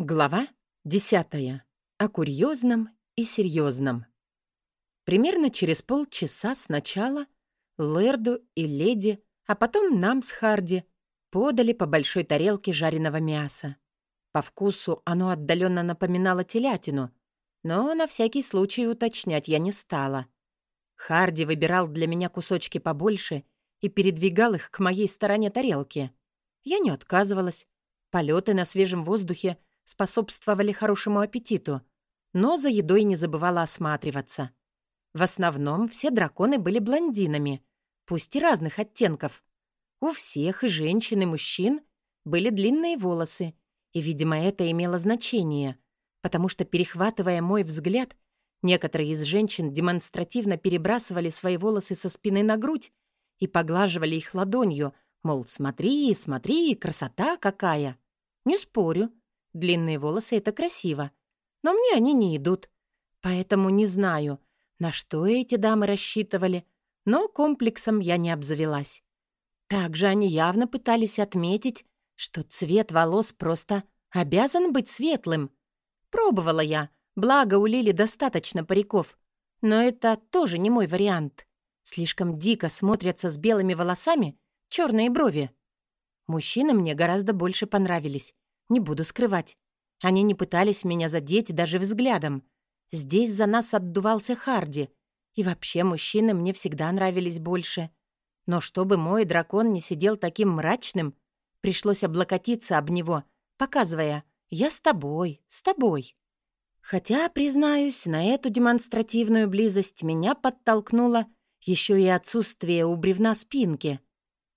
Глава десятая. О курьезном и серьезном. Примерно через полчаса сначала Лэрду и леди, а потом нам с Харди подали по большой тарелке жареного мяса. По вкусу оно отдаленно напоминало телятину, но на всякий случай уточнять я не стала. Харди выбирал для меня кусочки побольше и передвигал их к моей стороне тарелки. Я не отказывалась. Полеты на свежем воздухе — способствовали хорошему аппетиту, но за едой не забывала осматриваться. В основном все драконы были блондинами, пусть и разных оттенков. У всех, и женщин, и мужчин, были длинные волосы, и, видимо, это имело значение, потому что, перехватывая мой взгляд, некоторые из женщин демонстративно перебрасывали свои волосы со спины на грудь и поглаживали их ладонью, мол, смотри, смотри, красота какая. Не спорю, Длинные волосы — это красиво. Но мне они не идут. Поэтому не знаю, на что эти дамы рассчитывали, но комплексом я не обзавелась. Также они явно пытались отметить, что цвет волос просто обязан быть светлым. Пробовала я, благо у Лили достаточно париков. Но это тоже не мой вариант. Слишком дико смотрятся с белыми волосами черные брови. Мужчины мне гораздо больше понравились. Не буду скрывать. Они не пытались меня задеть даже взглядом. Здесь за нас отдувался Харди. И вообще мужчины мне всегда нравились больше. Но чтобы мой дракон не сидел таким мрачным, пришлось облокотиться об него, показывая «Я с тобой, с тобой». Хотя, признаюсь, на эту демонстративную близость меня подтолкнуло еще и отсутствие у бревна спинки.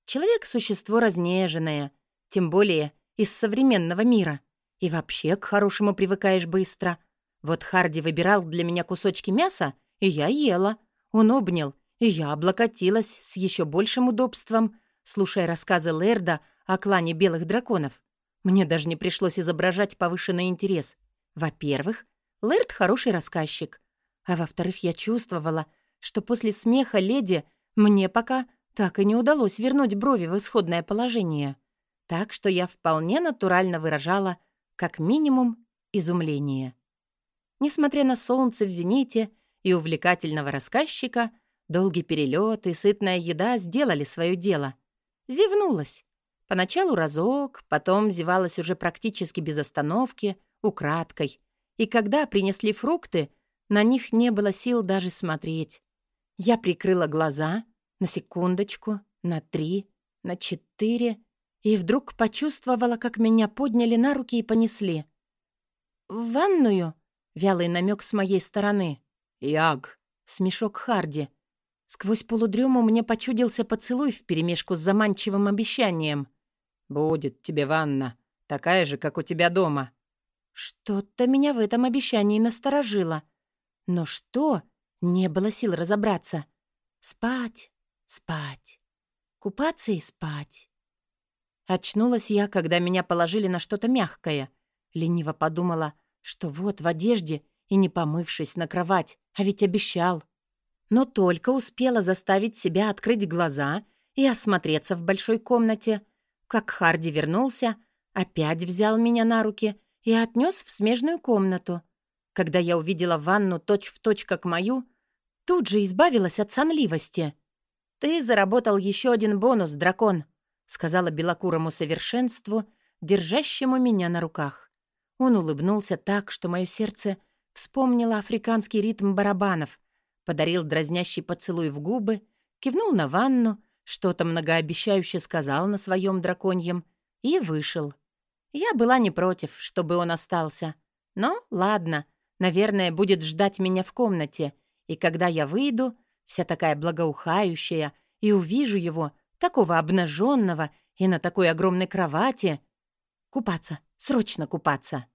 Человек — существо разнеженное, тем более из современного мира. И вообще к хорошему привыкаешь быстро. Вот Харди выбирал для меня кусочки мяса, и я ела. Он обнял, и я облокотилась с еще большим удобством, слушая рассказы Лерда о клане белых драконов. Мне даже не пришлось изображать повышенный интерес. Во-первых, Лэрд хороший рассказчик. А во-вторых, я чувствовала, что после смеха леди мне пока так и не удалось вернуть брови в исходное положение так что я вполне натурально выражала, как минимум, изумление. Несмотря на солнце в зените и увлекательного рассказчика, долгий перелет и сытная еда сделали свое дело. Зевнулась. Поначалу разок, потом зевалась уже практически без остановки, украдкой. И когда принесли фрукты, на них не было сил даже смотреть. Я прикрыла глаза на секундочку, на три, на четыре — и вдруг почувствовала, как меня подняли на руки и понесли. «В ванную?» — вялый намек с моей стороны. «Яг!» — смешок Харди. Сквозь полудрему мне почудился поцелуй вперемешку с заманчивым обещанием. «Будет тебе ванна, такая же, как у тебя дома». Что-то меня в этом обещании насторожило. Но что? Не было сил разобраться. Спать, спать, купаться и спать. Очнулась я, когда меня положили на что-то мягкое. Лениво подумала, что вот в одежде и не помывшись на кровать, а ведь обещал. Но только успела заставить себя открыть глаза и осмотреться в большой комнате, как Харди вернулся, опять взял меня на руки и отнес в смежную комнату. Когда я увидела ванну точь-в-точь, точь, как мою, тут же избавилась от сонливости. «Ты заработал еще один бонус, дракон», сказала белокурому совершенству, держащему меня на руках. Он улыбнулся так, что мое сердце вспомнило африканский ритм барабанов, подарил дразнящий поцелуй в губы, кивнул на ванну, что-то многообещающе сказал на своем драконьем и вышел. Я была не против, чтобы он остался. Но ладно, наверное, будет ждать меня в комнате, и когда я выйду, вся такая благоухающая, и увижу его, такого обнаженного и на такой огромной кровати. Купаться, срочно купаться.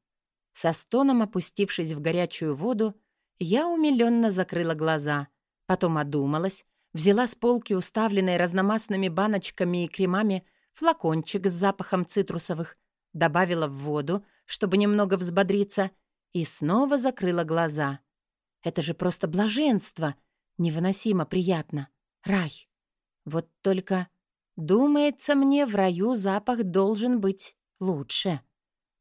Со стоном опустившись в горячую воду, я умиленно закрыла глаза, потом одумалась, взяла с полки, уставленной разномастными баночками и кремами, флакончик с запахом цитрусовых, добавила в воду, чтобы немного взбодриться, и снова закрыла глаза. Это же просто блаженство, невыносимо приятно, рай. Вот только Думается мне, в раю запах должен быть лучше.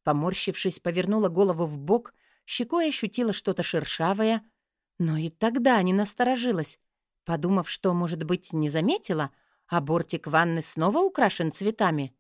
Поморщившись, повернула голову в бок, щекой ощутила что-то шершавое, но и тогда не насторожилась, подумав, что, может быть, не заметила, а бортик ванны снова украшен цветами.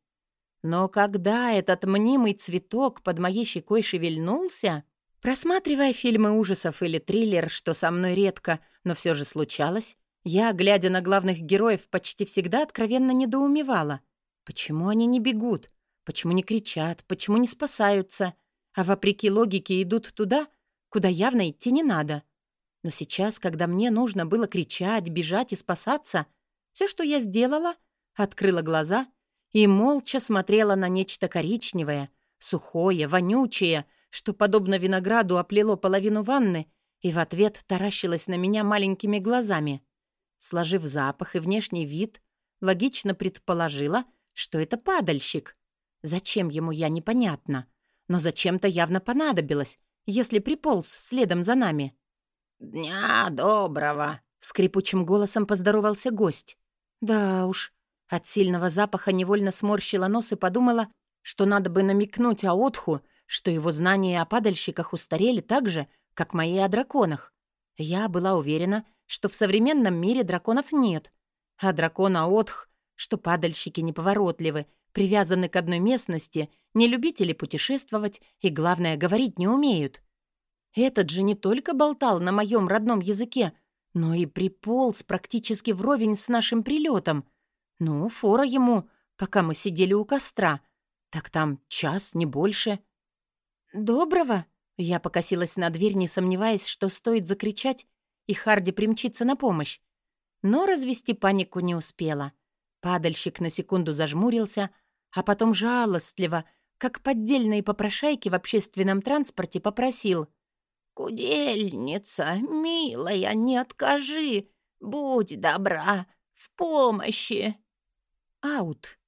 Но когда этот мнимый цветок под моей щекой шевельнулся, просматривая фильмы ужасов или триллер, что со мной редко, но все же случалось, я, глядя на главных героев, почти всегда откровенно недоумевала. Почему они не бегут? Почему не кричат? Почему не спасаются? А вопреки логике идут туда, куда явно идти не надо. Но сейчас, когда мне нужно было кричать, бежать и спасаться, все, что я сделала, открыла глаза и молча смотрела на нечто коричневое, сухое, вонючее, что, подобно винограду, оплело половину ванны и в ответ таращилась на меня маленькими глазами. Сложив запах и внешний вид, логично предположила, что это падальщик. Зачем ему я, непонятно. Но зачем-то явно понадобилось, если приполз следом за нами. «Дня доброго!» — скрипучим голосом поздоровался гость. Да уж, от сильного запаха невольно сморщила нос и подумала, что надо бы намекнуть Аотху, что его знания о падальщиках устарели так же, как мои о драконах. Я была уверена, что в современном мире драконов нет, а дракон Аотх, что падальщики неповоротливы, привязаны к одной местности, не любители путешествовать и, главное, говорить не умеют. Этот же не только болтал на моем родном языке, но и приполз практически вровень с нашим прилетом — ну, фора ему, пока мы сидели у костра. Так там час, не больше. «Доброго!» Я покосилась на дверь, не сомневаясь, что стоит закричать, и Харди примчится на помощь. Но развести панику не успела. Падальщик на секунду зажмурился, а потом жалостливо, как поддельные попрошайки в общественном транспорте, попросил. «Кудельница, милая, не откажи, будь добра, в помощи!» аут.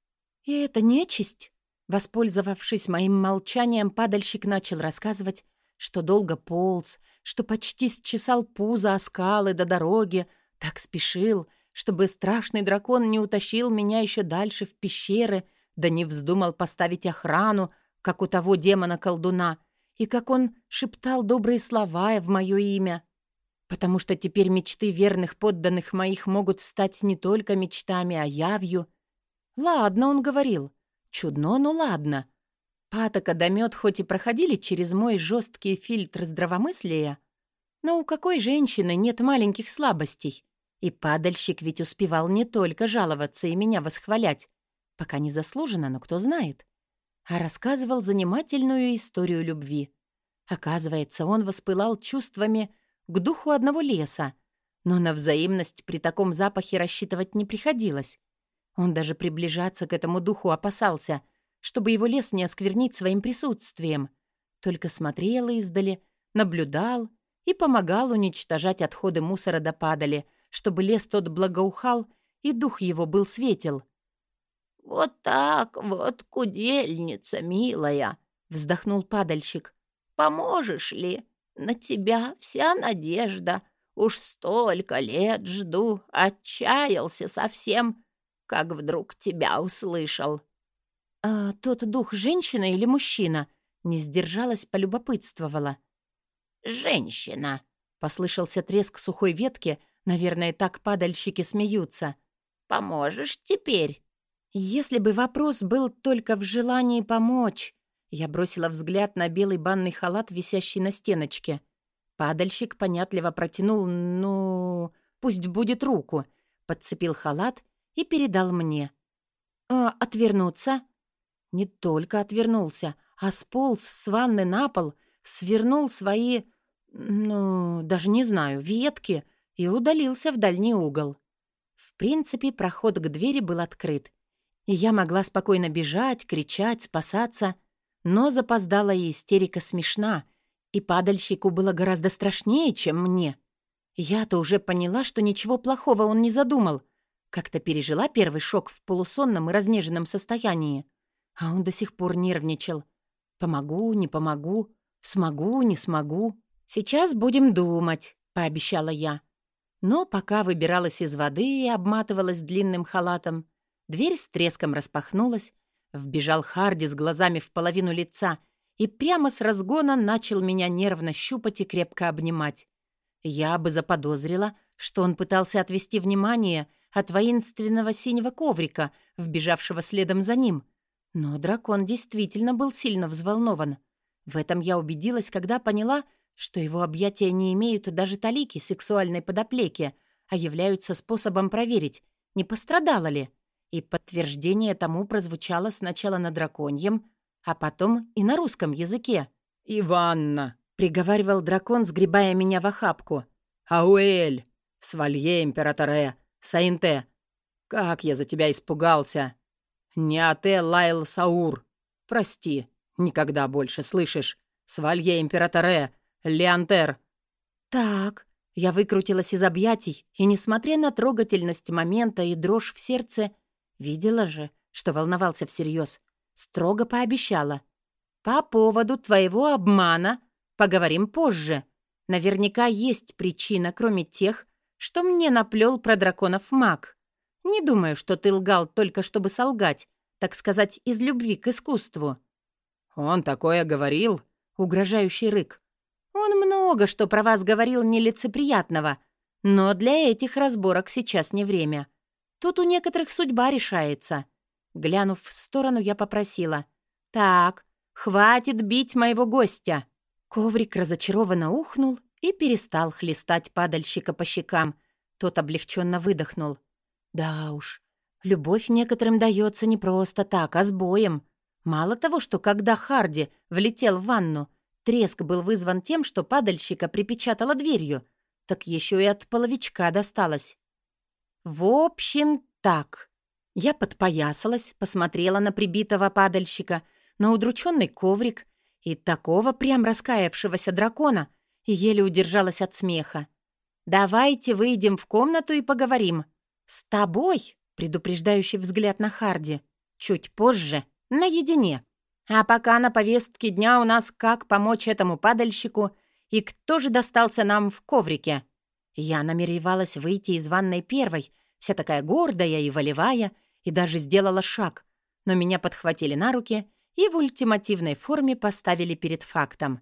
И это нечисть? Воспользовавшись моим молчанием, падальщик начал рассказывать, что долго полз, что почти счесал пузо о скалы до дороги, так спешил, чтобы страшный дракон не утащил меня еще дальше в пещеры, да не вздумал поставить охрану, как у того демона-колдуна, и как он шептал добрые слова в мое имя. Потому что теперь мечты верных подданных моих могут стать не только мечтами, а явью — Ладно, он говорил. Чудно, но ладно. Патока мед хоть и проходили через мой жесткий фильтр здравомыслия, но у какой женщины нет маленьких слабостей? И падальщик ведь успевал не только жаловаться и меня восхвалять, пока не заслуженно, но кто знает, а рассказывал занимательную историю любви. Оказывается, он воспылал чувствами к духу одного леса, но на взаимность при таком запахе рассчитывать не приходилось. Он даже приближаться к этому духу опасался, чтобы его лес не осквернить своим присутствием. Только смотрел издали, наблюдал и помогал уничтожать отходы мусора до падали, чтобы лес тот благоухал и дух его был светел. «Вот так вот, кудельница милая!» — вздохнул падальщик. «Поможешь ли? На тебя вся надежда. Уж столько лет жду, отчаялся совсем» как вдруг тебя услышал». «А тот дух женщина или мужчина?» Не сдержалась, полюбопытствовала. «Женщина», — послышался треск сухой ветки, наверное, так падальщики смеются. «Поможешь теперь?» Если бы вопрос был только в желании помочь. Я бросила взгляд на белый банный халат, висящий на стеночке. Падальщик понятливо протянул, ну, пусть будет руку, подцепил халат и передал мне. «А отвернуться?» Не только отвернулся, а сполз с ванны на пол, свернул свои, ну, даже не знаю, ветки и удалился в дальний угол. В принципе, проход к двери был открыт, и я могла спокойно бежать, кричать, спасаться, но запоздалая истерика смешна, и падальщику было гораздо страшнее, чем мне. Я-то уже поняла, что ничего плохого он не задумал — как-то пережила первый шок в полусонном и разнеженном состоянии. А он до сих пор нервничал. «Помогу, не помогу, смогу, не смогу. Сейчас будем думать», — пообещала я. Но пока выбиралась из воды и обматывалась длинным халатом, дверь с треском распахнулась, вбежал Харди с глазами в половину лица и прямо с разгона начал меня нервно щупать и крепко обнимать. Я бы заподозрила, что он пытался отвести внимание от воинственного синего коврика, вбежавшего следом за ним. Но дракон действительно был сильно взволнован. В этом я убедилась, когда поняла, что его объятия не имеют даже талики сексуальной подоплеки, а являются способом проверить, не пострадала ли. И подтверждение тому прозвучало сначала на драконьем, а потом и на русском языке. «Иванна!» — приговаривал дракон, сгребая меня в охапку. «Ауэль! Свалье императоре! Саинте! Как я за тебя испугался! Неате Лайл Саур! Прости, никогда больше, слышишь? Свалье императоре! Леантер!» «Так...» Я выкрутилась из объятий, и, несмотря на трогательность момента и дрожь в сердце, видела же, что волновался всерьез, строго пообещала. «По поводу твоего обмана поговорим позже. Наверняка есть причина, кроме тех, что мне наплел про драконов маг. Не думаю, что ты лгал только чтобы солгать, так сказать, из любви к искусству». «Он такое говорил?» — угрожающий рык. Он много что про вас говорил нелицеприятного, но для этих разборок сейчас не время. Тут у некоторых судьба решается. Глянув в сторону, я попросила. «Так, хватит бить моего гостя!» Коврик разочарованно ухнул и перестал хлестать падальщика по щекам. Тот облегченно выдохнул. «Да уж, любовь некоторым дается не просто так, а с боем. Мало того, что когда Харди влетел в ванну, Треск был вызван тем, что падальщика припечатала дверью, так еще и от половичка досталось. В общем, так. Я подпоясалась, посмотрела на прибитого падальщика, на удрученный коврик и такого прям раскаявшегося дракона, и еле удержалась от смеха. «Давайте выйдем в комнату и поговорим. С тобой», — предупреждающий взгляд на Харди, «чуть позже, наедине». А пока на повестке дня у нас как помочь этому падальщику и кто же достался нам в коврике. Я намеревалась выйти из ванной первой, вся такая гордая и волевая, и даже сделала шаг, но меня подхватили на руки и в ультимативной форме поставили перед фактом.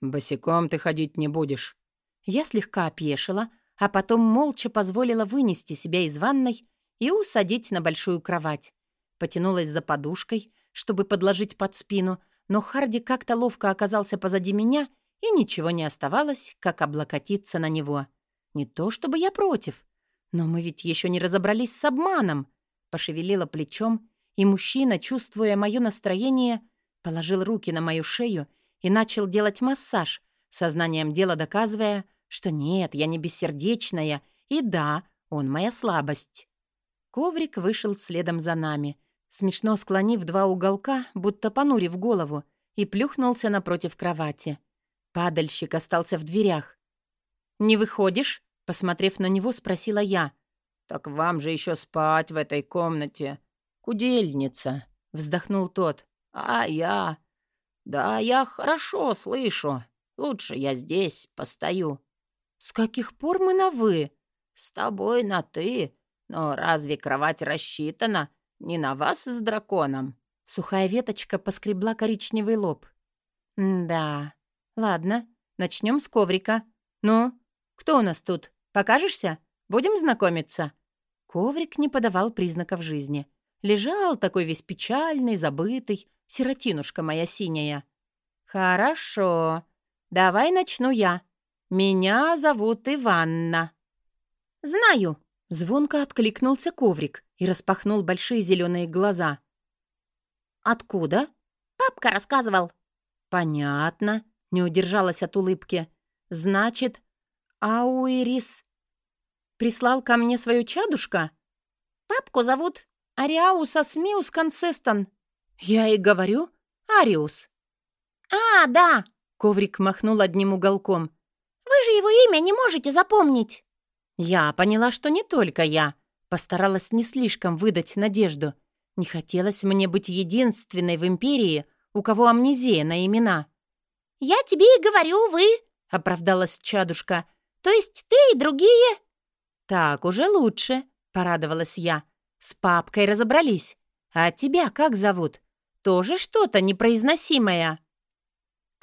«Босиком ты ходить не будешь». Я слегка опешила, а потом молча позволила вынести себя из ванной и усадить на большую кровать. Потянулась за подушкой — чтобы подложить под спину, но Харди как-то ловко оказался позади меня, и ничего не оставалось, как облокотиться на него. Не то чтобы я против, но мы ведь еще не разобрались с обманом. Пошевелила плечом, и мужчина, чувствуя мое настроение, положил руки на мою шею и начал делать массаж, сознанием дела доказывая, что нет, я не бессердечная, и да, он моя слабость. Коврик вышел следом за нами, смешно склонив два уголка, будто понурив голову, и плюхнулся напротив кровати. Падальщик остался в дверях. «Не выходишь?» — посмотрев на него, спросила я. «Так вам же еще спать в этой комнате. Кудельница», — вздохнул тот. «А я...» «Да, я хорошо слышу. Лучше я здесь постою». «С каких пор мы на «вы»?» «С тобой на «ты». Но разве кровать рассчитана не на вас с драконом?» Сухая веточка поскребла коричневый лоб. «Да. Ладно, начнем с коврика. Ну, кто у нас тут? Покажешься? Будем знакомиться?» Коврик не подавал признаков жизни. Лежал такой весь печальный, забытый, сиротинушка моя синяя. «Хорошо. Давай начну я. Меня зовут Иванна». «Знаю», — звонко откликнулся коврик и распахнул большие зеленые глаза. «Откуда?» «Папка рассказывал». «Понятно», — не удержалась от улыбки. «Значит, Ауэрис прислал ко мне свою чадушка?» «Папку зовут Ариаус Асмиус Консестон». «Я и говорю, Ариус». «А, да!» — коврик махнул одним уголком. «Вы же его имя не можете запомнить!» Я поняла, что не только я. Постаралась не слишком выдать надежду. Не хотелось мне быть единственной в империи, у кого амнезия на имена. «Я тебе и говорю, вы!» — оправдалась чадушка. «То есть ты и другие?» «Так уже лучше», — порадовалась я. «С папкой разобрались. А тебя как зовут? Тоже что-то непроизносимое?»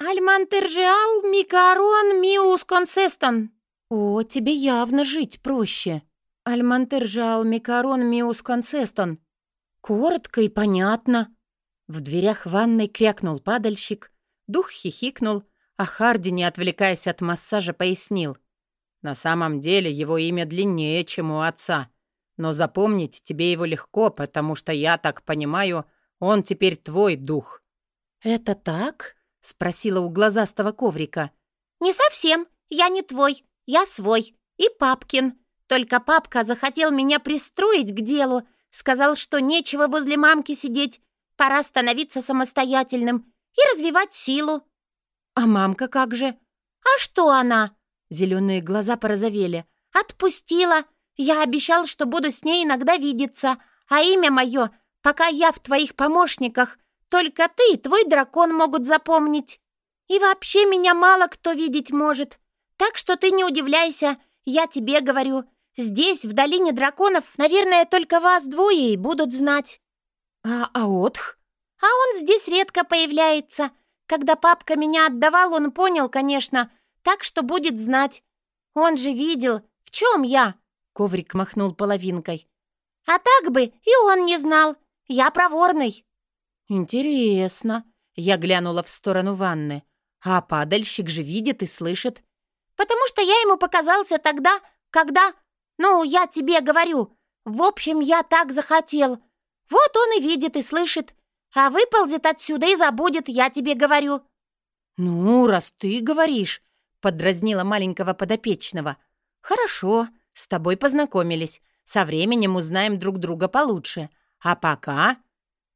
«Альмантержиал микарон миус консестон». «О, тебе явно жить проще. Альмантержиал микарон миус консестон». Коротко и понятно. В дверях ванной крякнул падальщик, дух хихикнул, а Харди, не отвлекаясь от массажа, пояснил. «На самом деле его имя длиннее, чем у отца. Но запомнить тебе его легко, потому что, я так понимаю, он теперь твой дух». «Это так?» — спросила у глазастого коврика. «Не совсем. Я не твой. Я свой. И папкин. Только папка захотел меня пристроить к делу, сказал, что нечего возле мамки сидеть, пора становиться самостоятельным и развивать силу». «А мамка как же?» «А что она?» Зеленые глаза порозовели. «Отпустила. Я обещал, что буду с ней иногда видеться, а имя мое, пока я в твоих помощниках, только ты и твой дракон могут запомнить. И вообще меня мало кто видеть может. Так что ты не удивляйся, я тебе говорю. Здесь, в долине драконов, наверное, только вас двое и будут знать». «А Аотх?» «А он здесь редко появляется. Когда папка меня отдавал, он понял, конечно, так что будет знать. Он же видел, в чем я». Коврик махнул половинкой. «А так бы и он не знал. Я проворный». «Интересно». Я глянула в сторону ванны. «А падальщик же видит и слышит». «Потому что я ему показался тогда, когда... Ну, я тебе говорю. В общем, я так захотел. Вот он и видит, и слышит. А выползет отсюда и забудет, я тебе говорю». «Ну, раз ты говоришь», — подразнила маленького подопечного. «Хорошо, с тобой познакомились. Со временем узнаем друг друга получше. А пока...»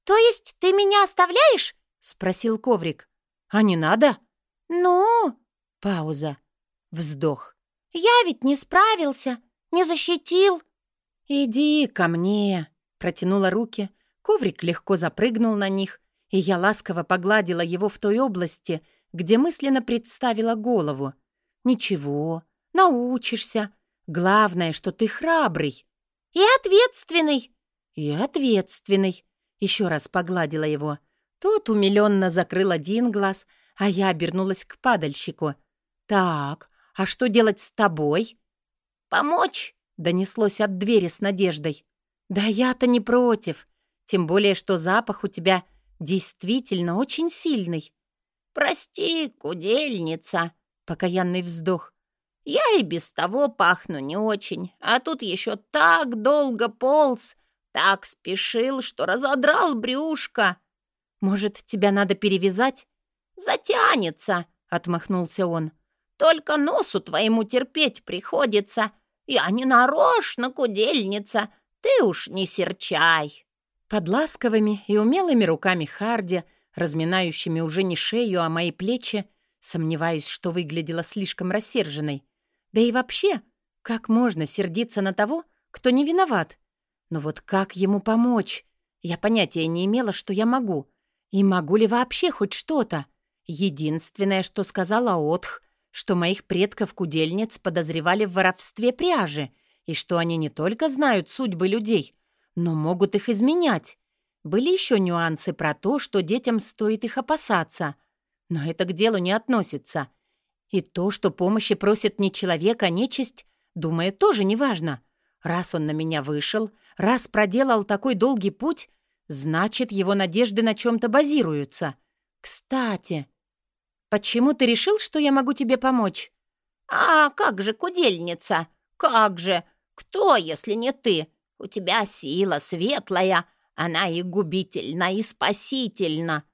«То есть ты меня оставляешь?» — спросил коврик. «А не надо?» «Ну?» Пауза. Вздох. «Я ведь не справился, не защитил». «Иди ко мне», — протянула руки. Коврик легко запрыгнул на них, и я ласково погладила его в той области, где мысленно представила голову. «Ничего, научишься. Главное, что ты храбрый». «И ответственный». «И ответственный», еще раз погладила его. Тот умиленно закрыл один глаз, а я обернулась к падальщику. «Так, а что делать с тобой?» «Помочь!» — донеслось от двери с надеждой. «Да я-то не против. Тем более, что запах у тебя действительно очень сильный». «Прости, кудельница!» — покаянный вздох. «Я и без того пахну не очень, а тут еще так долго полз, так спешил, что разодрал брюшко. Может, тебя надо перевязать? Затянется, отмахнулся он. Только носу твоему терпеть приходится. Я не нарочно, кудельница, ты уж не серчай. Под ласковыми и умелыми руками Харди, разминающими уже не шею, а мои плечи, сомневаюсь, что выглядела слишком рассерженной. Да и вообще, как можно сердиться на того, кто не виноват? Но вот как ему помочь? Я понятия не имела, что я могу. И могу ли вообще хоть что-то? Единственное, что сказала Отх, что моих предков-кудельниц подозревали в воровстве пряжи, и что они не только знают судьбы людей, но могут их изменять. Были еще нюансы про то, что детям стоит их опасаться. Но это к делу не относится. И то, что помощи просит не человек, а нечисть, думаю, тоже неважно. Раз он на меня вышел, раз проделал такой долгий путь, значит, его надежды на чем-то базируются. Кстати, почему ты решил, что я могу тебе помочь? А как же, кудельница? Как же? Кто, если не ты? У тебя сила светлая, она и губительна, и спасительна.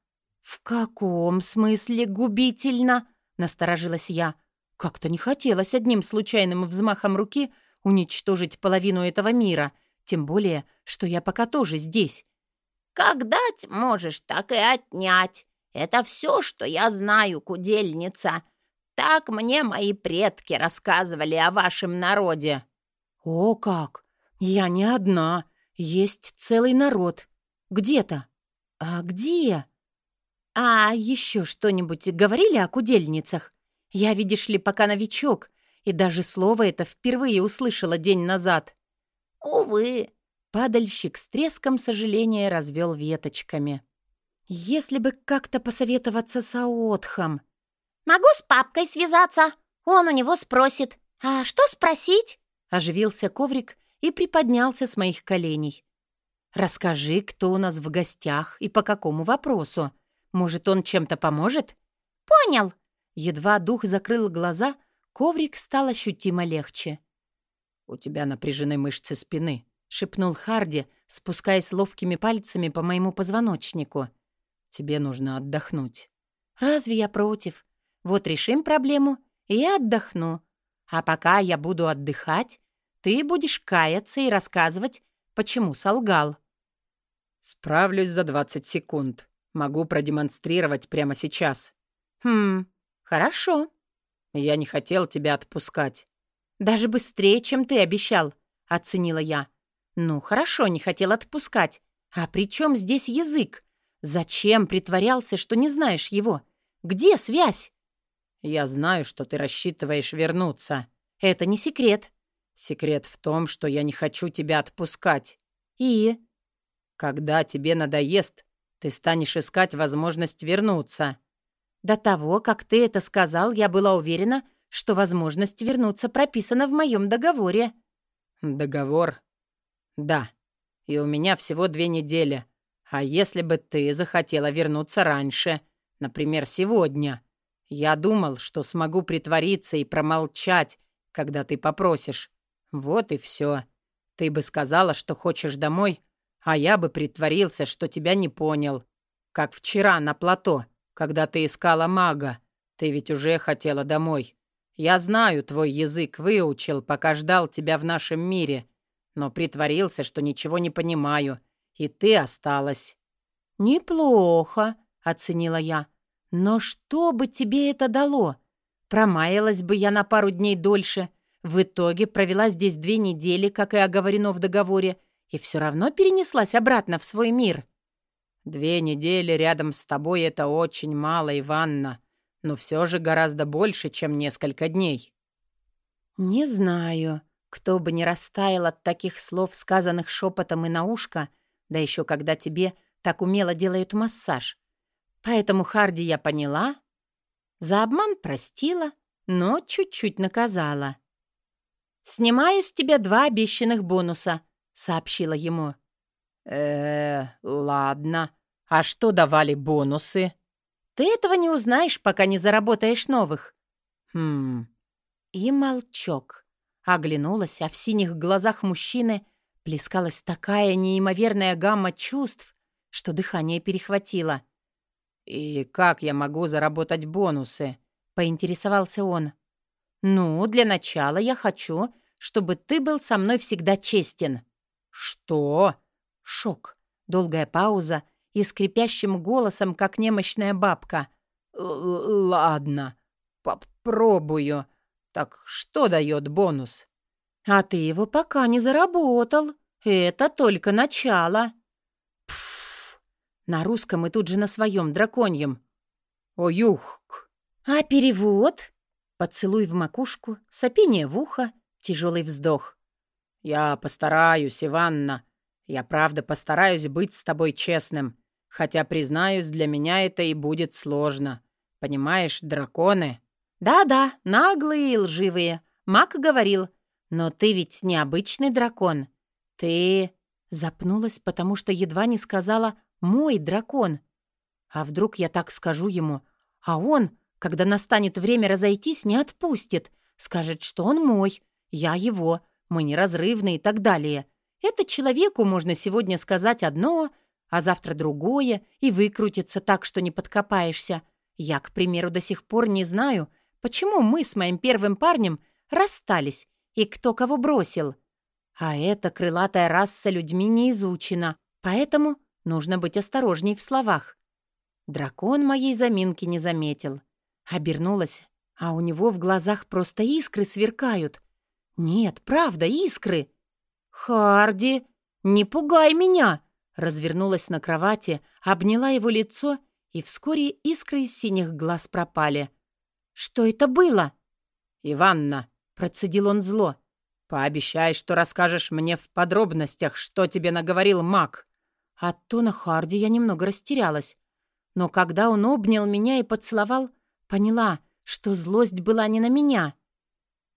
В каком смысле губительна? Насторожилась я. Как-то не хотелось одним случайным взмахом руки уничтожить половину этого мира, тем более, что я пока тоже здесь. «Как дать можешь, так и отнять. Это все, что я знаю, кудельница. Так мне мои предки рассказывали о вашем народе». «О как! Я не одна. Есть целый народ. Где-то. А где?» «А еще что-нибудь говорили о кудельницах? Я, видишь ли, пока новичок, и даже слово это впервые услышала день назад. «Увы», — падальщик с треском сожаления развел веточками. «Если бы как-то посоветоваться с Аотхом». «Могу с папкой связаться. Он у него спросит. А что спросить?» Оживился коврик и приподнялся с моих коленей. «Расскажи, кто у нас в гостях и по какому вопросу. Может, он чем-то поможет?» «Понял». Едва дух закрыл глаза, коврик стал ощутимо легче. «У тебя напряжены мышцы спины», — шепнул Харди, спускаясь ловкими пальцами по моему позвоночнику. «Тебе нужно отдохнуть». «Разве я против? Вот решим проблему, и я отдохну. А пока я буду отдыхать, ты будешь каяться и рассказывать, почему солгал». «Справлюсь за 20 секунд. Могу продемонстрировать прямо сейчас». «Хм, хорошо». «Я не хотел тебя отпускать». «Даже быстрее, чем ты обещал», — оценила я. «Ну, хорошо, не хотел отпускать. А при чем здесь язык? Зачем притворялся, что не знаешь его? Где связь?» «Я знаю, что ты рассчитываешь вернуться». «Это не секрет». «Секрет в том, что я не хочу тебя отпускать». «И?» «Когда тебе надоест, ты станешь искать возможность вернуться». «До того, как ты это сказал, я была уверена, что возможность вернуться прописана в моем договоре». «Договор?» «Да. И у меня всего две недели. А если бы ты захотела вернуться раньше, например, сегодня, я думал, что смогу притвориться и промолчать, когда ты попросишь. Вот и все. Ты бы сказала, что хочешь домой, а я бы притворился, что тебя не понял. Как вчера на плато, когда ты искала мага. Ты ведь уже хотела домой. Я знаю, твой язык выучил, пока ждал тебя в нашем мире, но притворился, что ничего не понимаю, и ты осталась». «Неплохо», — оценила я. «Но что бы тебе это дало? Промаялась бы я на пару дней дольше. В итоге провела здесь две недели, как и оговорено в договоре, и все равно перенеслась обратно в свой мир». «Две недели рядом с тобой — это очень мало, Иванна но все же гораздо больше, чем несколько дней». «Не знаю, кто бы не растаял от таких слов, сказанных шепотом и на ушко, да еще когда тебе так умело делают массаж. Поэтому Харди я поняла, за обман простила, но чуть-чуть наказала. «Снимаю с тебя два обещанных бонуса», — сообщила ему. э ладно. А что давали бонусы?» Ты этого не узнаешь, пока не заработаешь новых». «Хм...» И молчок. Оглянулась, а в синих глазах мужчины плескалась такая неимоверная гамма чувств, что дыхание перехватило. «И как я могу заработать бонусы?» — поинтересовался он. «Ну, для начала я хочу, чтобы ты был со мной всегда честен». «Что?» Шок. Долгая пауза, и скрипящим голосом, как немощная бабка. «Ладно, попробую. Так что дает бонус?» «А ты его пока не заработал. Это только начало». «Пф!» На русском и тут же на своем драконьем. «Оюхк!» «А перевод?» Поцелуй в макушку, сопение в ухо, тяжелый вздох. «Я постараюсь, Иванна. Я правда постараюсь быть с тобой честным. Хотя, признаюсь, для меня это и будет сложно. Понимаешь, драконы...» «Да-да, наглые и лживые. Мак говорил. Но ты ведь необычный дракон. Ты...» Запнулась, потому что едва не сказала «мой дракон». А вдруг я так скажу ему, а он, когда настанет время разойтись, не отпустит, скажет, что он мой, я его, мы неразрывны и так далее. Это человеку можно сегодня сказать одно, а завтра другое, и выкрутиться так, что не подкопаешься. Я, к примеру, до сих пор не знаю, почему мы с моим первым парнем расстались и кто кого бросил. А эта крылатая раса людьми не изучена, поэтому нужно быть осторожней в словах. Дракон моей заминки не заметил. Обернулась, а у него в глазах просто искры сверкают. Нет, правда, искры. «Харди, не пугай меня!» Развернулась на кровати, обняла его лицо, и вскоре искры из синих глаз пропали. «Что это было?» «Иванна», — процедил он зло, — «пообещай, что расскажешь мне в подробностях, что тебе наговорил маг». От тона Харди я немного растерялась. Но когда он обнял меня и поцеловал, поняла, что злость была не на меня.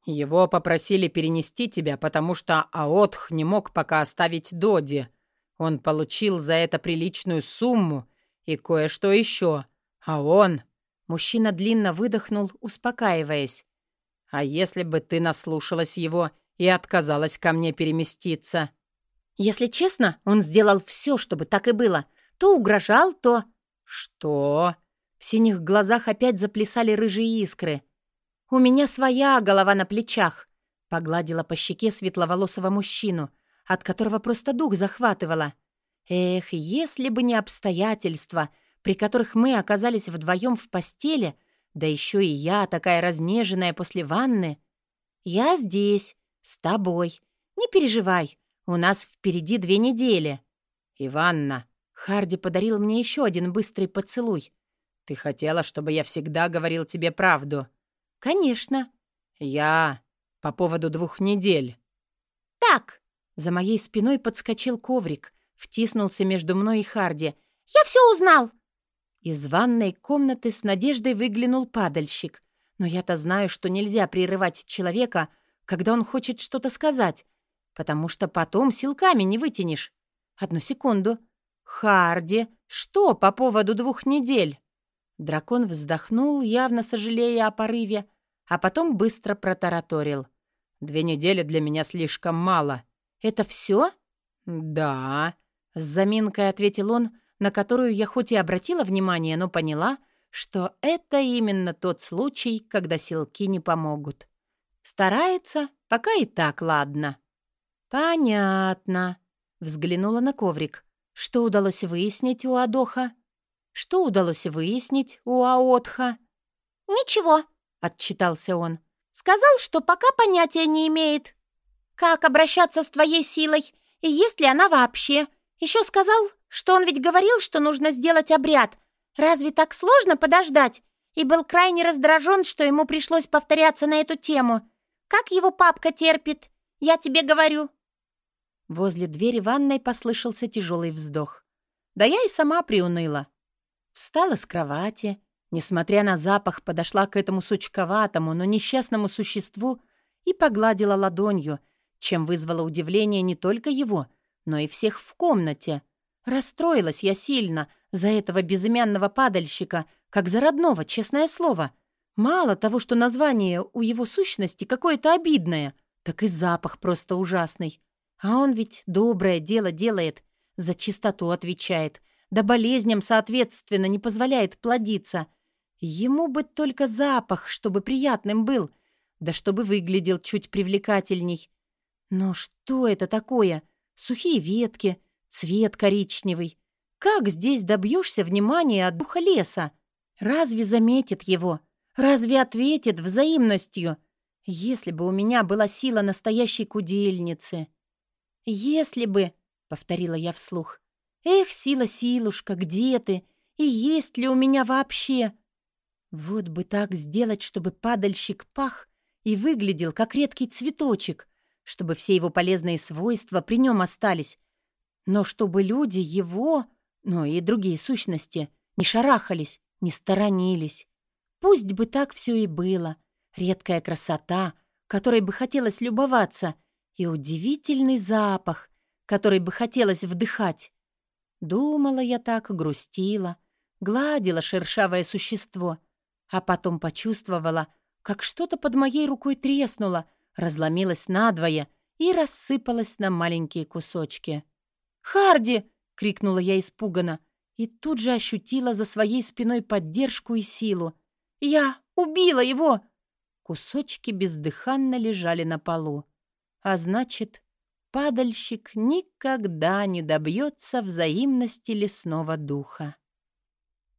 Его попросили перенести тебя, потому что Аотх не мог пока оставить Доди. Он получил за это приличную сумму и кое-что еще. А он... Мужчина длинно выдохнул, успокаиваясь. «А если бы ты наслушалась его и отказалась ко мне переместиться?» «Если честно, он сделал все, чтобы так и было. То угрожал, то...» «Что?» В синих глазах опять заплясали рыжие искры. «У меня своя голова на плечах», — погладила по щеке светловолосого мужчину, от которого просто дух захватывала. «Эх, если бы не обстоятельства, при которых мы оказались вдвоем в постели, да еще и я, такая разнеженная после ванны. Я здесь, с тобой. Не переживай, у нас впереди две недели». «Иванна», — Харди подарил мне еще один быстрый поцелуй. «Ты хотела, чтобы я всегда говорил тебе правду?» «Конечно». «Я по поводу двух недель». «Так». За моей спиной подскочил коврик, втиснулся между мной и Харди. «Я все узнал». Из ванной комнаты с надеждой выглянул падальщик. Но я-то знаю, что нельзя прерывать человека, когда он хочет что-то сказать, потому что потом силками не вытянешь. Одну секунду. «Харди, что по поводу двух недель?» Дракон вздохнул, явно сожалея о порыве, а потом быстро протараторил. «Две недели для меня слишком мало». «Это все?» «Да», — с заминкой ответил он, на которую я хоть и обратила внимание, но поняла, что это именно тот случай, когда силки не помогут. Старается, пока и так ладно. «Понятно», — взглянула на коврик. «Что удалось выяснить у Адоха?» «Что удалось выяснить у Аотха?» «Ничего», отчитался он. «Сказал, что пока понятия не имеет. Как обращаться с твоей силой? И есть ли она вообще? Еще сказал, что он ведь говорил, что нужно сделать обряд. Разве так сложно подождать? И был крайне раздражен, что ему пришлось повторяться на эту тему. Как его папка терпит? Я тебе говорю». Возле двери ванной послышался тяжелый вздох. Да я и сама приуныла. Встала с кровати, Несмотря на запах, подошла к этому сучковатому, но несчастному существу и погладила ладонью, чем вызвало удивление не только его, но и всех в комнате. Расстроилась я сильно за этого безымянного падальщика, как за родного, честное слово. Мало того, что название у его сущности какое-то обидное, так и запах просто ужасный. А он ведь доброе дело делает, за чистоту отвечает, да болезням, соответственно, не позволяет плодиться. Ему бы только запах, чтобы приятным был, да чтобы выглядел чуть привлекательней. Но что это такое? Сухие ветки, цвет коричневый. Как здесь добьешься внимания от духа леса? Разве заметит его? Разве ответит взаимностью? Если бы у меня была сила настоящей кудельницы. Если бы, — повторила я вслух, — эх, сила-силушка, где ты? И есть ли у меня вообще? Вот бы так сделать, чтобы падальщик пах и выглядел, как редкий цветочек, чтобы все его полезные свойства при нем остались, но чтобы люди его, ну и другие сущности, не шарахались, не сторонились. Пусть бы так все и было. Редкая красота, которой бы хотелось любоваться, и удивительный запах, который бы хотелось вдыхать. Думала я так, грустила, гладила шершавое существо — а потом почувствовала, как что-то под моей рукой треснуло, разломилось надвое и рассыпалось на маленькие кусочки. «Харди!» — крикнула я испуганно и тут же ощутила за своей спиной поддержку и силу. «Я убила его!» Кусочки бездыханно лежали на полу. А значит, падальщик никогда не добьется взаимности лесного духа.